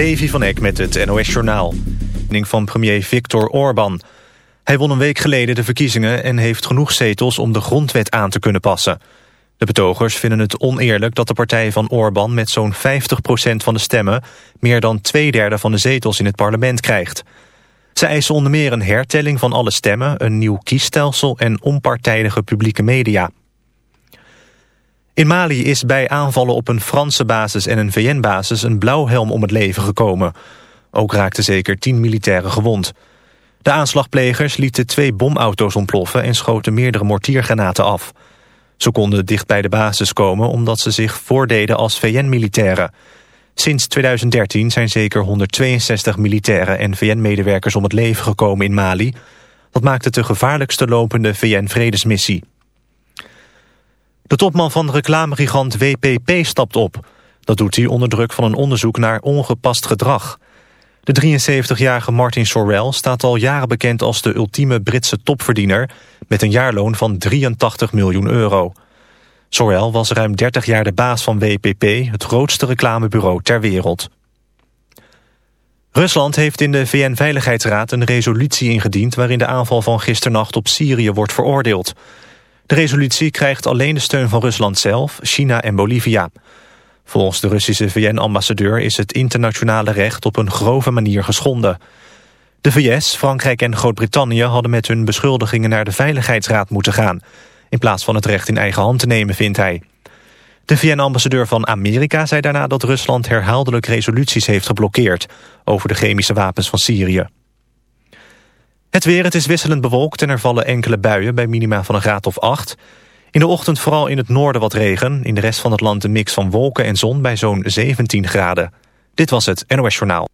Levi van Eck met het NOS-journaal. van premier Viktor Orban. Hij won een week geleden de verkiezingen... en heeft genoeg zetels om de grondwet aan te kunnen passen. De betogers vinden het oneerlijk dat de partij van Orban... met zo'n 50% van de stemmen... meer dan twee derde van de zetels in het parlement krijgt. Ze eisen onder meer een hertelling van alle stemmen... een nieuw kiesstelsel en onpartijdige publieke media... In Mali is bij aanvallen op een Franse basis en een VN-basis een blauwhelm om het leven gekomen. Ook raakten zeker tien militairen gewond. De aanslagplegers lieten twee bomauto's ontploffen en schoten meerdere mortiergranaten af. Ze konden dicht bij de basis komen omdat ze zich voordeden als VN-militairen. Sinds 2013 zijn zeker 162 militairen en VN-medewerkers om het leven gekomen in Mali. Dat maakt het de gevaarlijkste lopende VN-vredesmissie. De topman van reclamegigant WPP stapt op. Dat doet hij onder druk van een onderzoek naar ongepast gedrag. De 73-jarige Martin Sorrell staat al jaren bekend als de ultieme Britse topverdiener... met een jaarloon van 83 miljoen euro. Sorrell was ruim 30 jaar de baas van WPP, het grootste reclamebureau ter wereld. Rusland heeft in de VN-veiligheidsraad een resolutie ingediend... waarin de aanval van gisternacht op Syrië wordt veroordeeld... De resolutie krijgt alleen de steun van Rusland zelf, China en Bolivia. Volgens de Russische VN-ambassadeur is het internationale recht op een grove manier geschonden. De VS, Frankrijk en Groot-Brittannië hadden met hun beschuldigingen naar de Veiligheidsraad moeten gaan. In plaats van het recht in eigen hand te nemen, vindt hij. De VN-ambassadeur van Amerika zei daarna dat Rusland herhaaldelijk resoluties heeft geblokkeerd over de chemische wapens van Syrië. Het weer, het is wisselend bewolkt en er vallen enkele buien bij minima van een graad of 8. In de ochtend vooral in het noorden wat regen. In de rest van het land een mix van wolken en zon bij zo'n 17 graden. Dit was het NOS Journaal.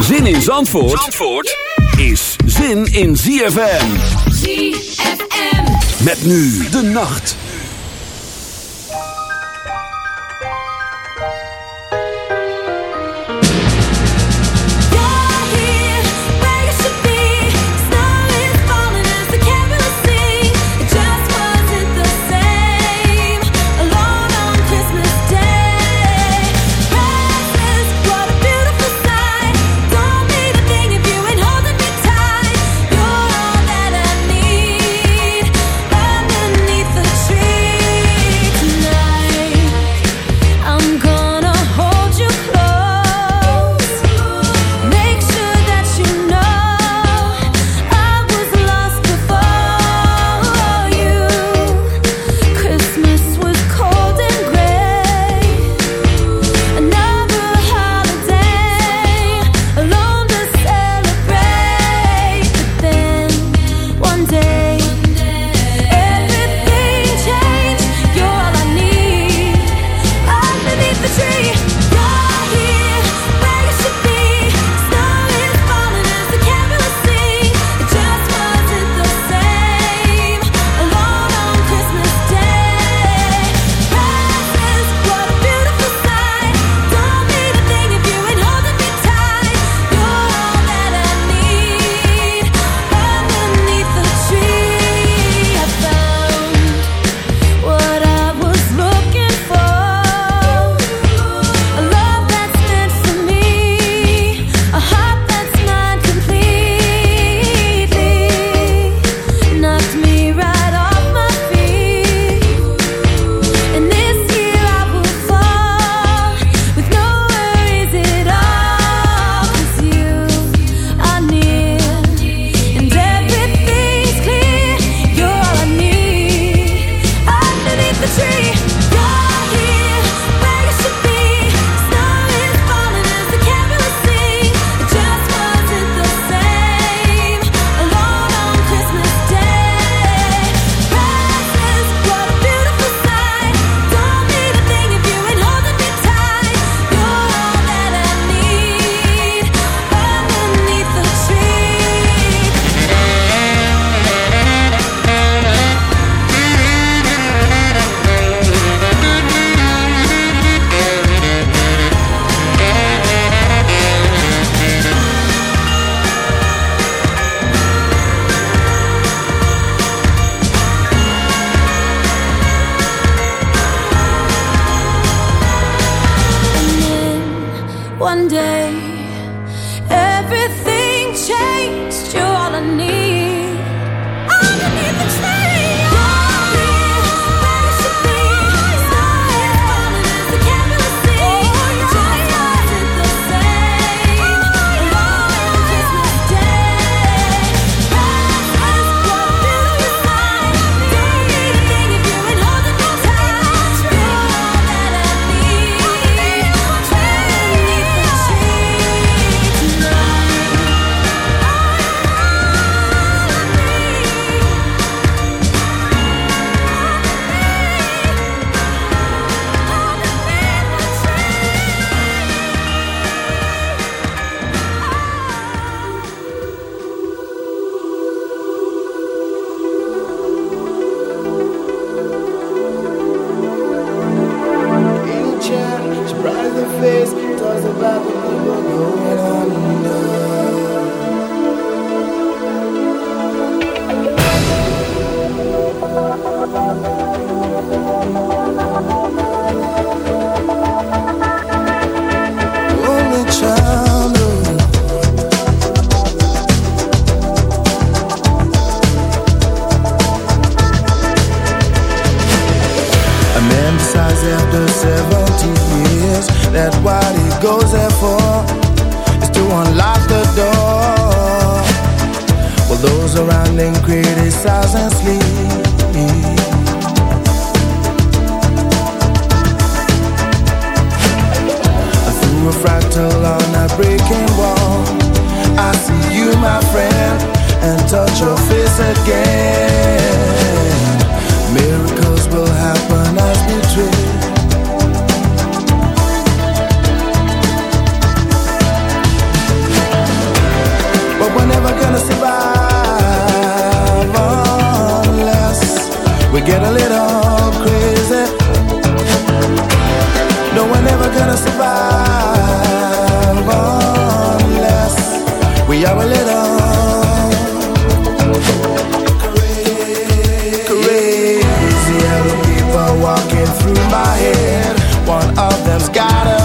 Zin in Zandvoort, Zandvoort is zin in ZFM. ZFM. Met nu de nacht.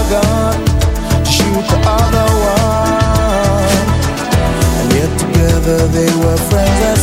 gun to shoot the other one. And yet together they were friends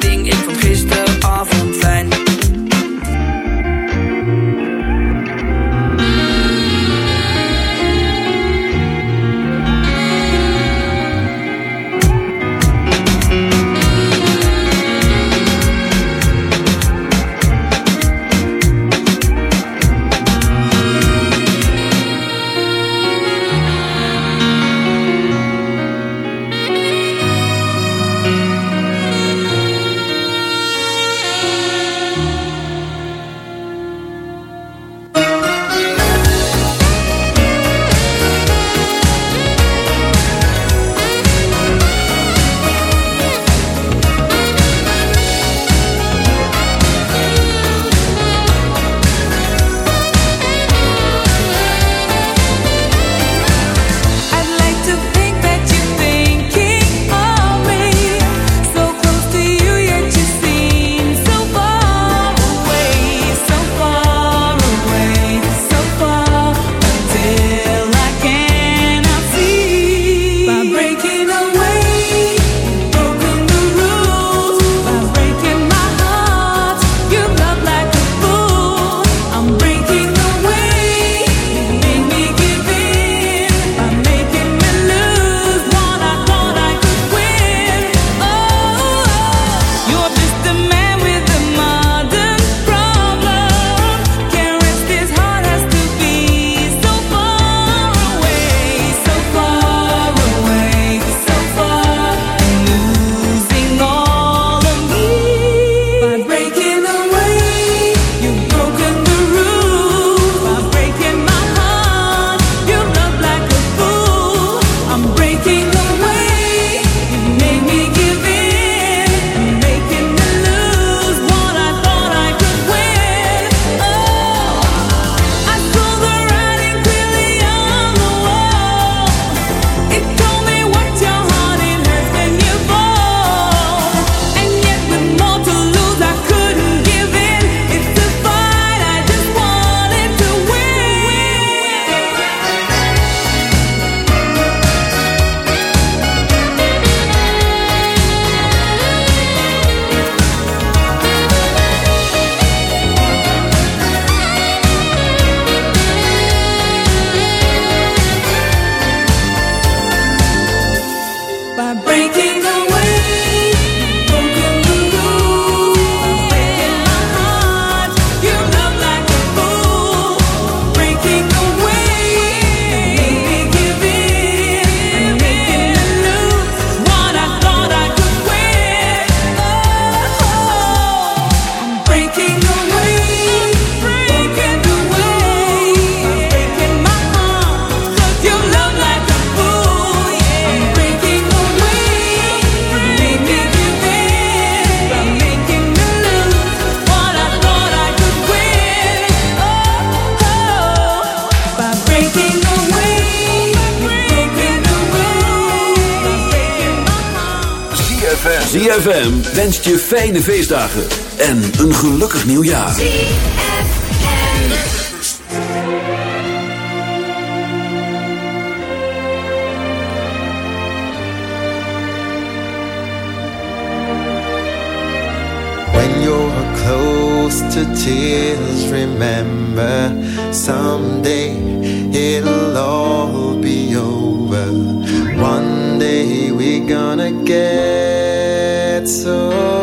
fijne feestdagen en een gelukkig nieuwjaar. When you're close to tears, remember someday it'll all be over. One day we're gonna get so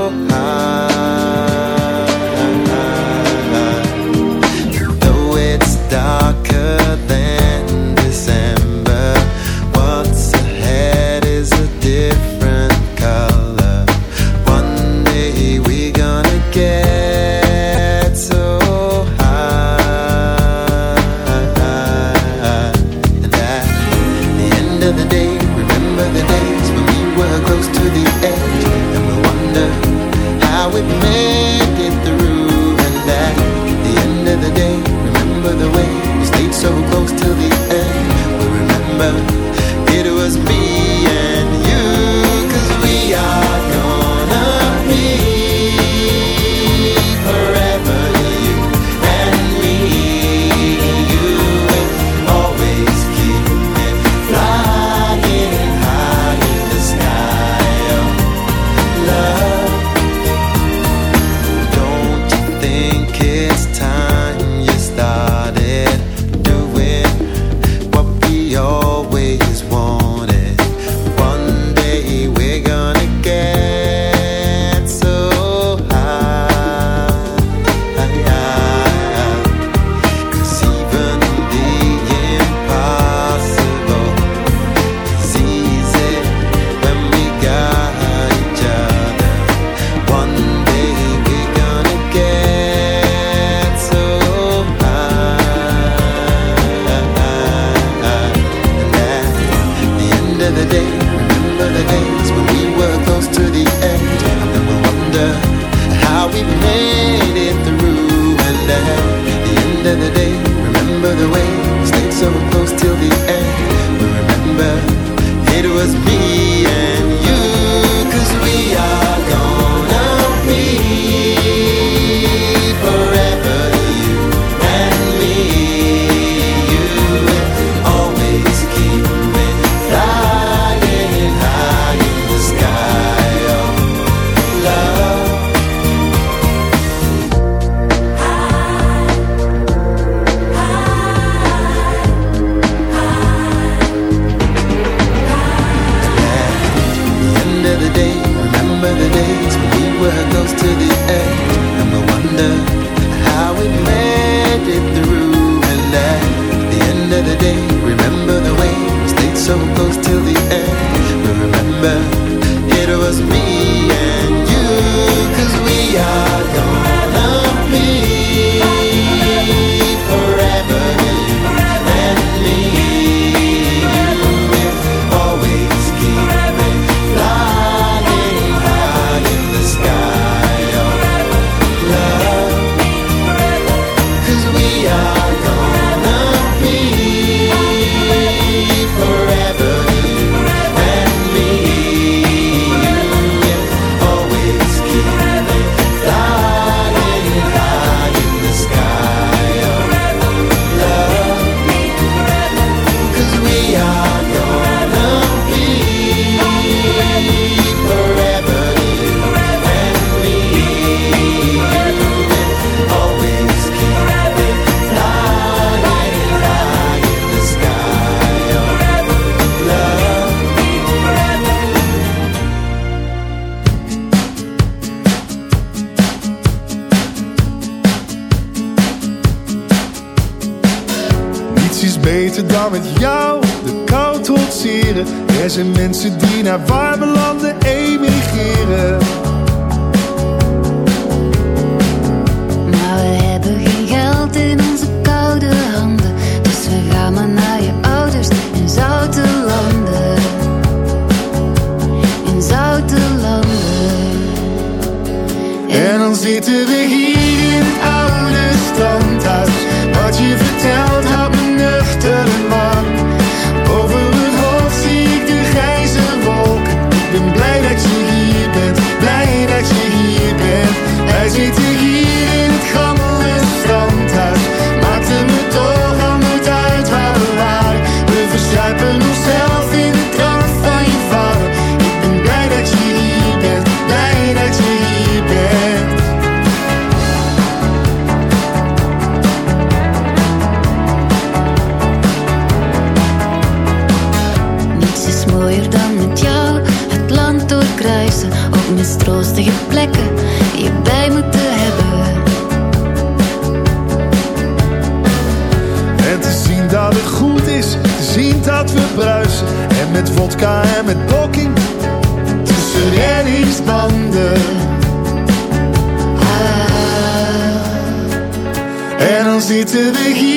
mensen die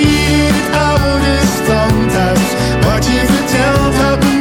zitten we hier in het oude standhuis. Wat je vertelt houdt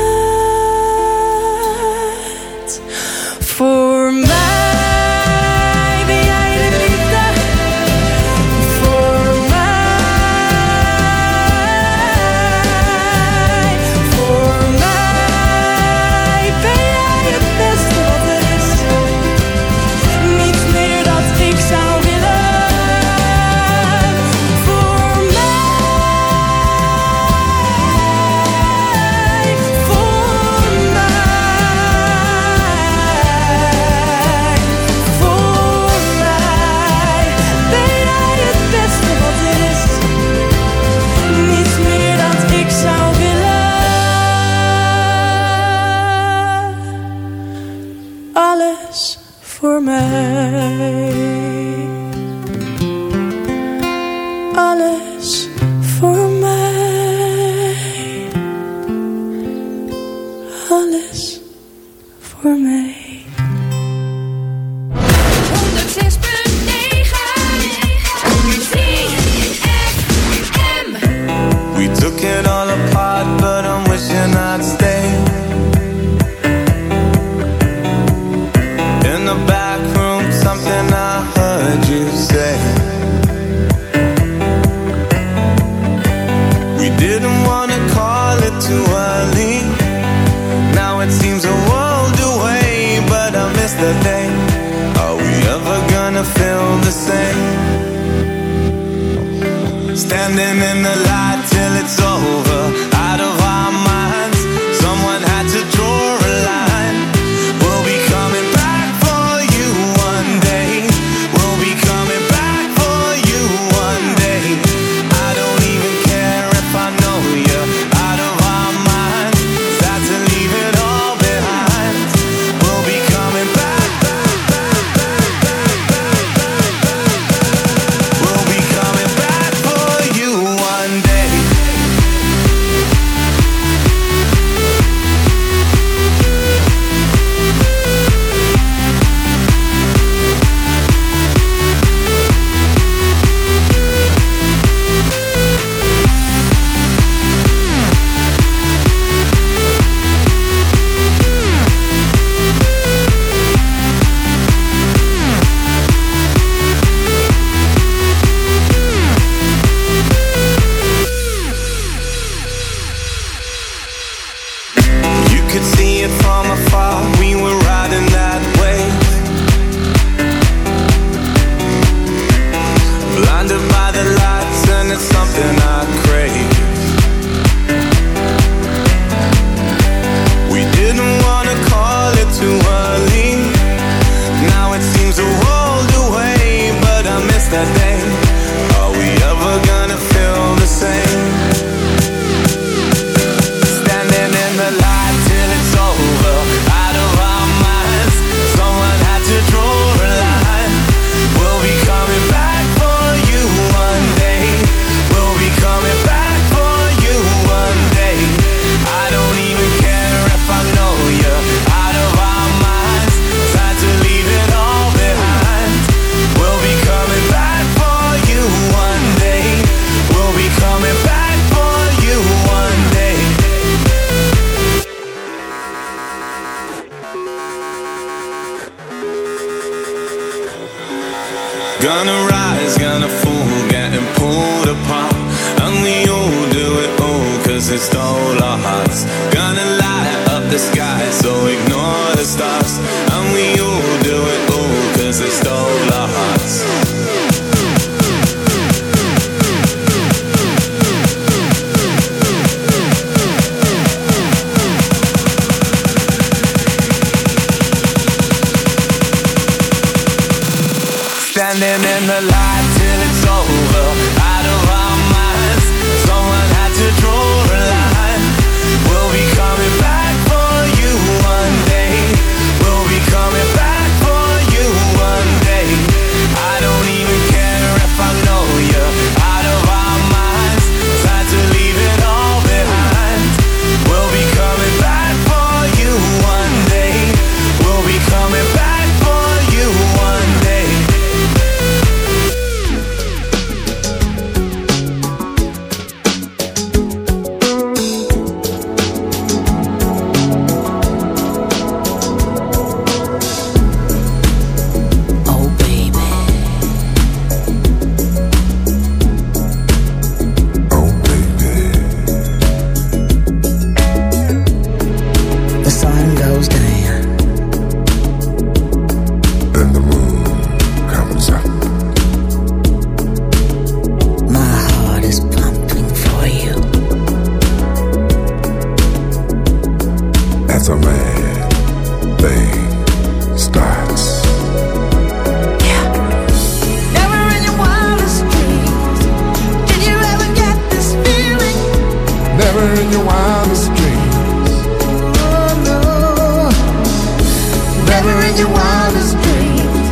in your wildest dreams.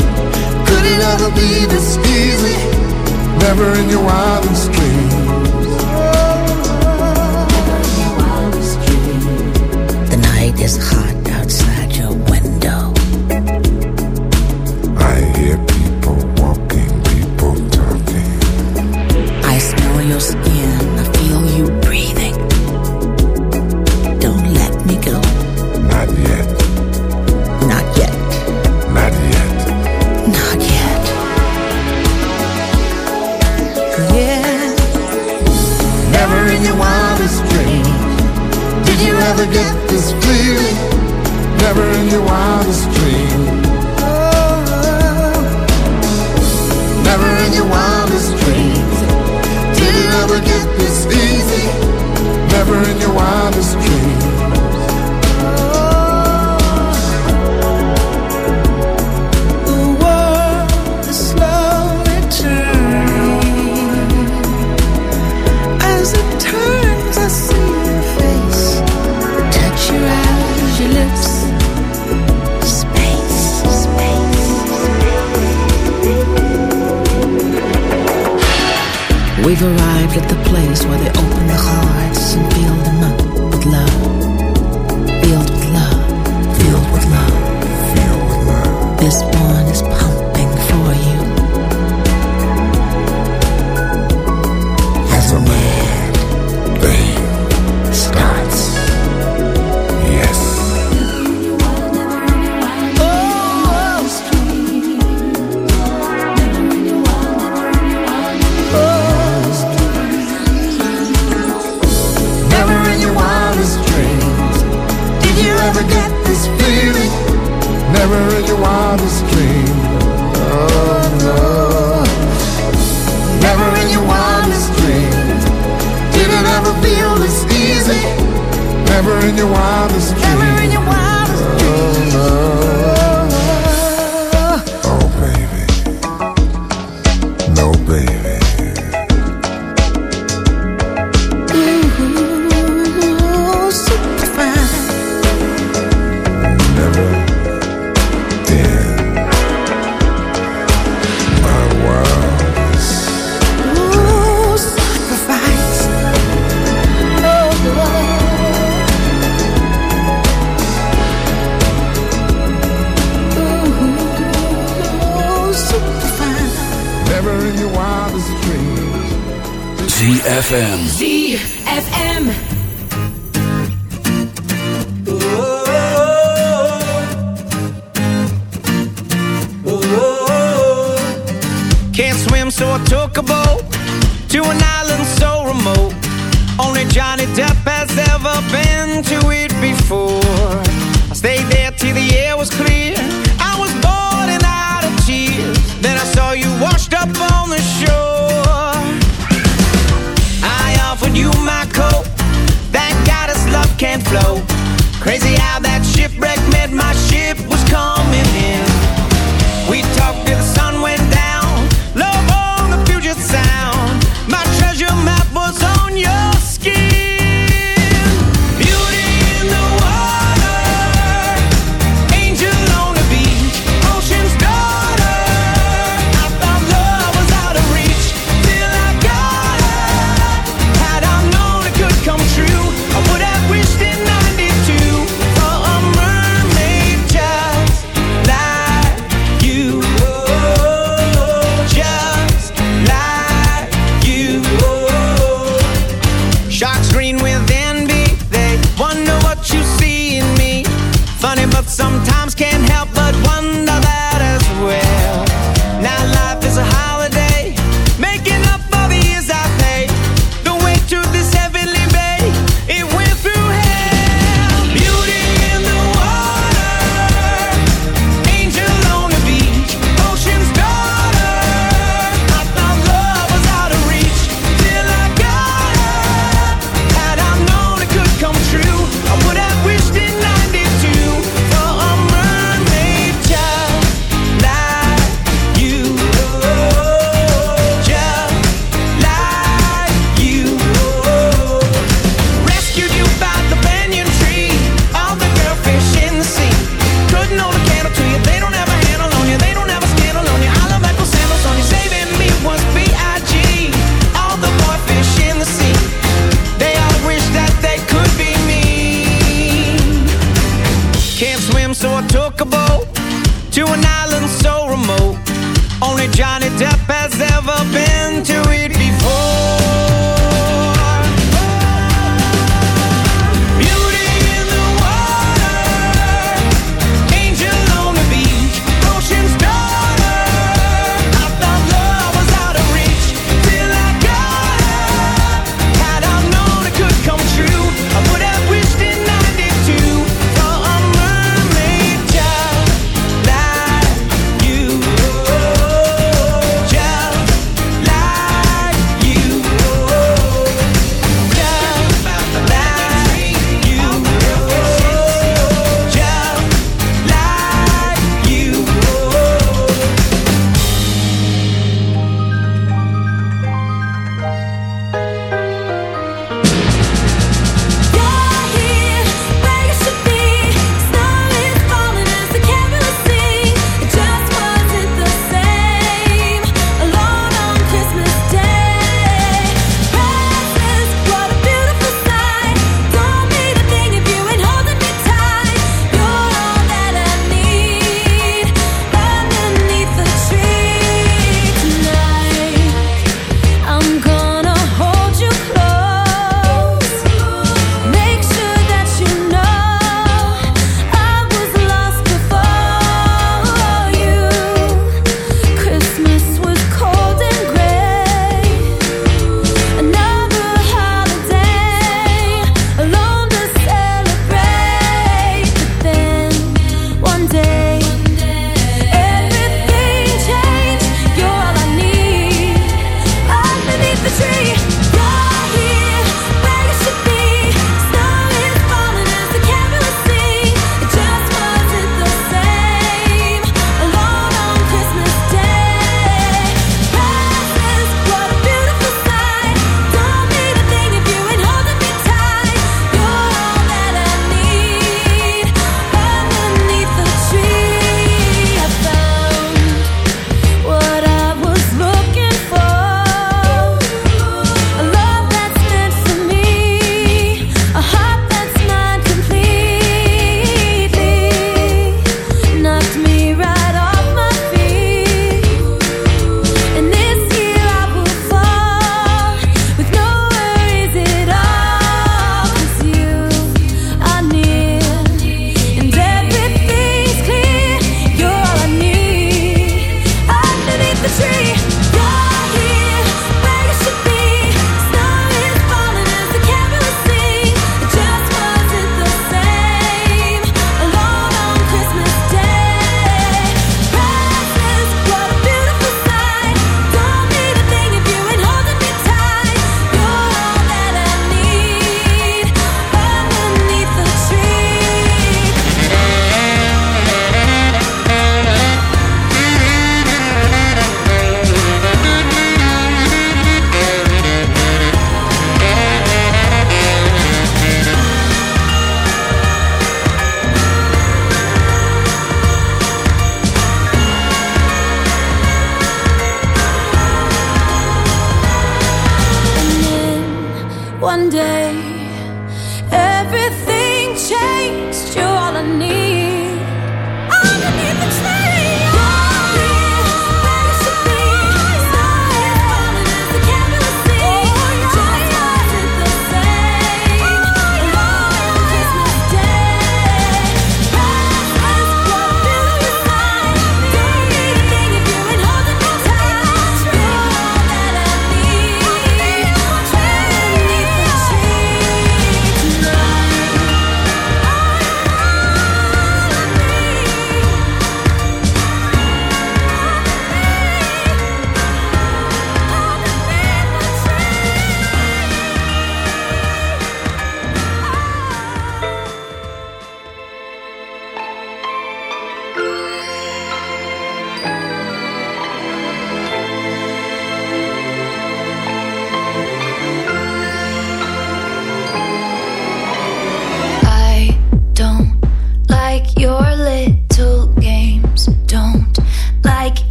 Could it ever be this easy? Never in your wildest dreams. The night is hot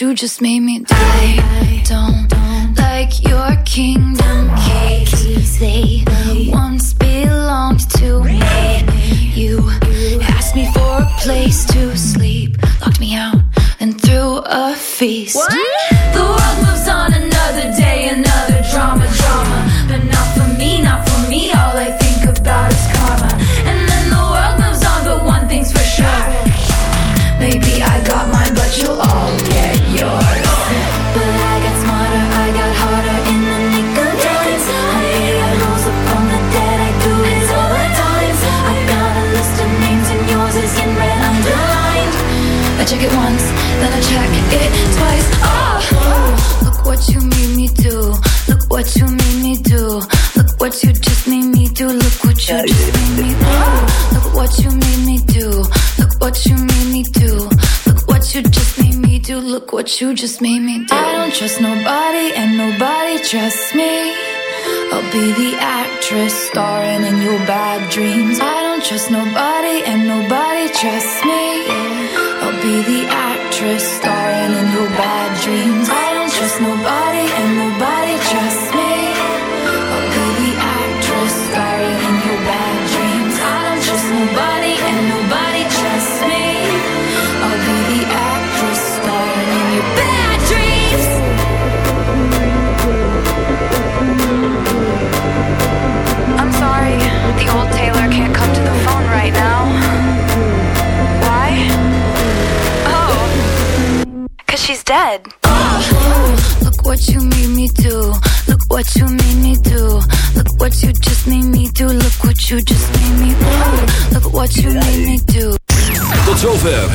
you just made me